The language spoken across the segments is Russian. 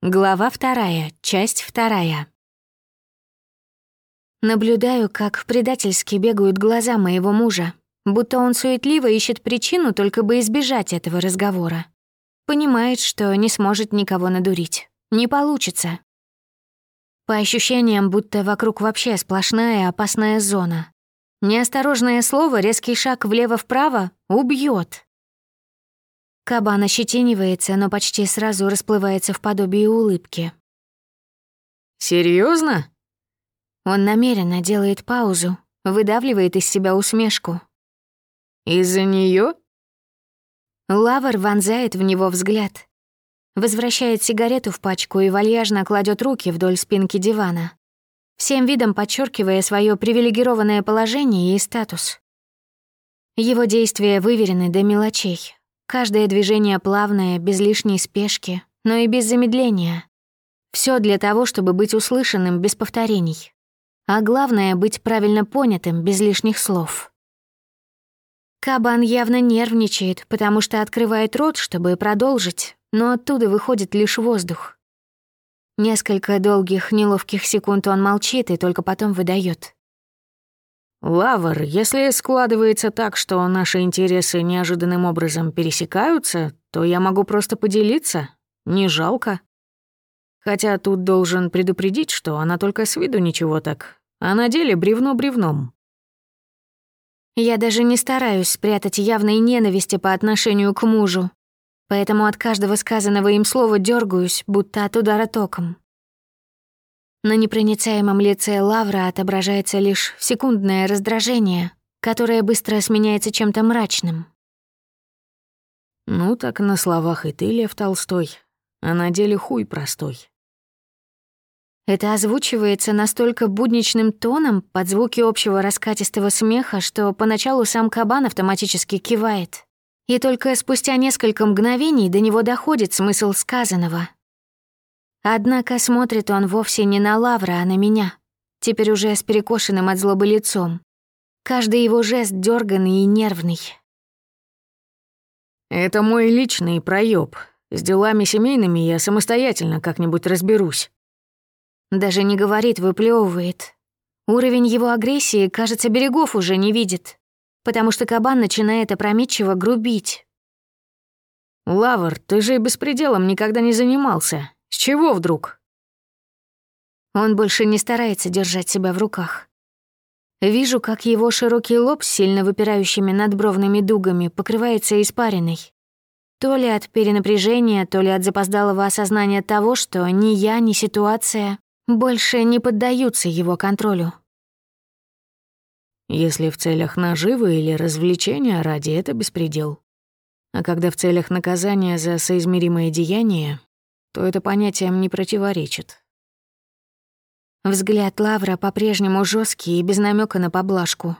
Глава вторая, часть вторая. Наблюдаю, как предательски бегают глаза моего мужа, будто он суетливо ищет причину, только бы избежать этого разговора. Понимает, что не сможет никого надурить. Не получится. По ощущениям, будто вокруг вообще сплошная опасная зона. Неосторожное слово, резкий шаг влево-вправо убьет. Кабан ощетинивается, но почти сразу расплывается в подобии улыбки. Серьезно? Он намеренно делает паузу, выдавливает из себя усмешку. Из-за нее? Лавр вонзает в него взгляд. Возвращает сигарету в пачку и вальяжно кладет руки вдоль спинки дивана, всем видом подчеркивая свое привилегированное положение и статус. Его действия выверены до мелочей, Каждое движение плавное, без лишней спешки, но и без замедления. Все для того, чтобы быть услышанным без повторений. А главное — быть правильно понятым, без лишних слов. Кабан явно нервничает, потому что открывает рот, чтобы продолжить, но оттуда выходит лишь воздух. Несколько долгих, неловких секунд он молчит и только потом выдает. «Лавр, если складывается так, что наши интересы неожиданным образом пересекаются, то я могу просто поделиться. Не жалко. Хотя тут должен предупредить, что она только с виду ничего так, а на деле бревно бревном». Я даже не стараюсь спрятать явной ненависти по отношению к мужу, поэтому от каждого сказанного им слова дергаюсь, будто от удара током. На непроницаемом лице Лавра отображается лишь секундное раздражение, которое быстро сменяется чем-то мрачным. «Ну так на словах и ты, Лев Толстой, а на деле хуй простой». Это озвучивается настолько будничным тоном под звуки общего раскатистого смеха, что поначалу сам кабан автоматически кивает. И только спустя несколько мгновений до него доходит смысл сказанного — Однако смотрит он вовсе не на Лавра, а на меня, теперь уже с перекошенным от злобы лицом. Каждый его жест дерганный и нервный. «Это мой личный проеб. С делами семейными я самостоятельно как-нибудь разберусь». Даже не говорит, выплевывает. Уровень его агрессии, кажется, берегов уже не видит, потому что кабан начинает опрометчиво грубить. «Лавр, ты же беспределом никогда не занимался. С чего вдруг? Он больше не старается держать себя в руках. Вижу, как его широкий лоб с сильно выпирающими надбровными дугами покрывается испариной. То ли от перенапряжения, то ли от запоздалого осознания того, что ни я, ни ситуация больше не поддаются его контролю. Если в целях наживы или развлечения ради, это беспредел. А когда в целях наказания за соизмеримое деяние, то это понятиям не противоречит. Взгляд Лавра по-прежнему жесткий и без намека на поблажку.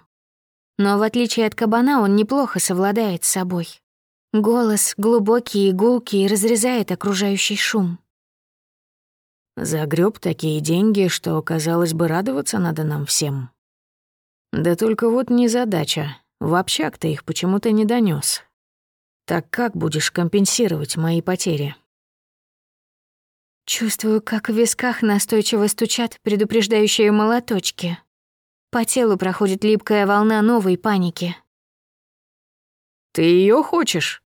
Но в отличие от кабана он неплохо совладает с собой. Голос глубокий и гулкий разрезает окружающий шум. Загреб такие деньги, что, казалось бы, радоваться надо нам всем. Да только вот не задача. В общак ты их почему-то не донес. Так как будешь компенсировать мои потери? Чувствую, как в висках настойчиво стучат предупреждающие молоточки. По телу проходит липкая волна новой паники. «Ты ее хочешь?»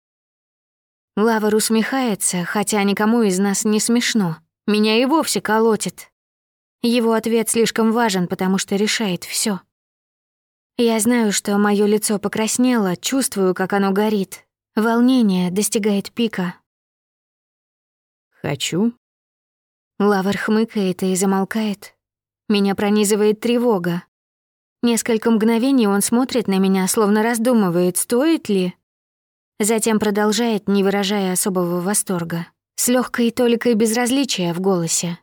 Лавр усмехается, хотя никому из нас не смешно. Меня и вовсе колотит. Его ответ слишком важен, потому что решает все. Я знаю, что мое лицо покраснело, чувствую, как оно горит. Волнение достигает пика. «Хочу Лавр хмыкает и замолкает. Меня пронизывает тревога. Несколько мгновений он смотрит на меня, словно раздумывает, стоит ли. Затем продолжает, не выражая особого восторга, с легкой толикой безразличия в голосе.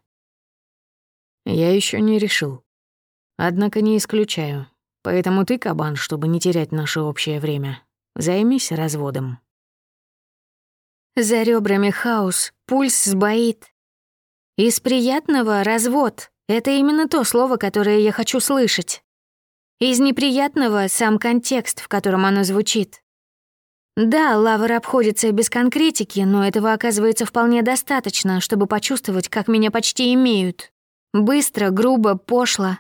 «Я еще не решил. Однако не исключаю. Поэтому ты, кабан, чтобы не терять наше общее время, займись разводом». За ребрами хаос, пульс сбоит, из приятного — развод. Это именно то слово, которое я хочу слышать. Из неприятного — сам контекст, в котором оно звучит. Да, Лавр обходится без конкретики, но этого оказывается вполне достаточно, чтобы почувствовать, как меня почти имеют. Быстро, грубо, пошло.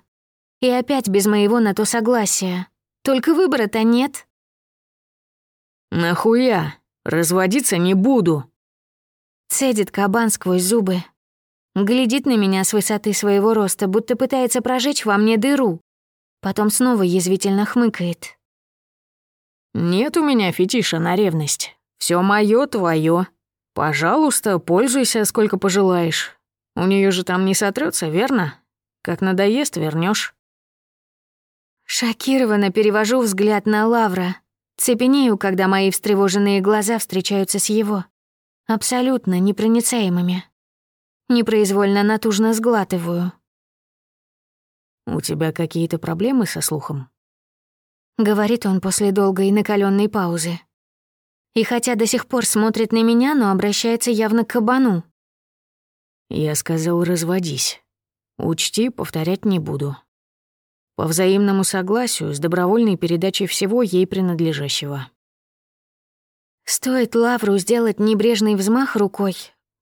И опять без моего на то согласия. Только выбора-то нет. «Нахуя? Разводиться не буду», — цедит кабан сквозь зубы. Глядит на меня с высоты своего роста, будто пытается прожечь во мне дыру. Потом снова язвительно хмыкает. «Нет у меня фетиша на ревность. Все моё твоё. Пожалуйста, пользуйся, сколько пожелаешь. У нее же там не сотрется, верно? Как надоест, вернешь. Шокированно перевожу взгляд на Лавра. Цепенею, когда мои встревоженные глаза встречаются с его. Абсолютно непроницаемыми. Непроизвольно натужно сглатываю. «У тебя какие-то проблемы со слухом?» Говорит он после долгой накаленной паузы. И хотя до сих пор смотрит на меня, но обращается явно к кабану. Я сказал, разводись. Учти, повторять не буду. По взаимному согласию с добровольной передачей всего ей принадлежащего. Стоит Лавру сделать небрежный взмах рукой,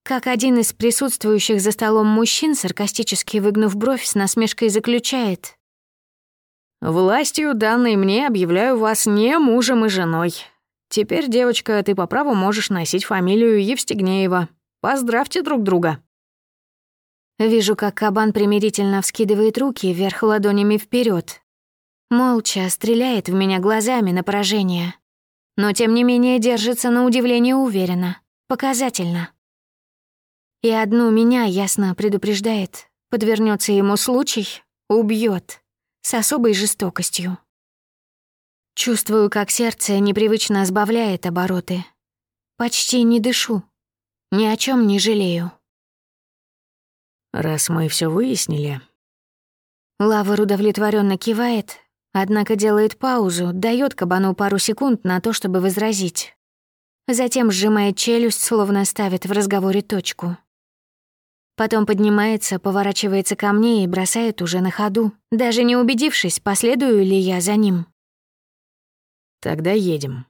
как один из присутствующих за столом мужчин, саркастически выгнув бровь, с насмешкой заключает. «Властью, данной мне, объявляю вас не мужем и женой. Теперь, девочка, ты по праву можешь носить фамилию Евстигнеева. Поздравьте друг друга». Вижу, как кабан примирительно вскидывает руки вверх ладонями вперед. Молча стреляет в меня глазами на поражение. Но тем не менее держится на удивление уверенно, показательно. И одну меня ясно предупреждает. Подвернется ему случай, убьет с особой жестокостью. Чувствую, как сердце непривычно сбавляет обороты. Почти не дышу, ни о чем не жалею. Раз мы все выяснили... Лавр удовлетворенно кивает, однако делает паузу, дает кабану пару секунд на то, чтобы возразить. Затем сжимает челюсть, словно ставит в разговоре точку. Потом поднимается, поворачивается ко мне и бросает уже на ходу, даже не убедившись, последую ли я за ним. «Тогда едем».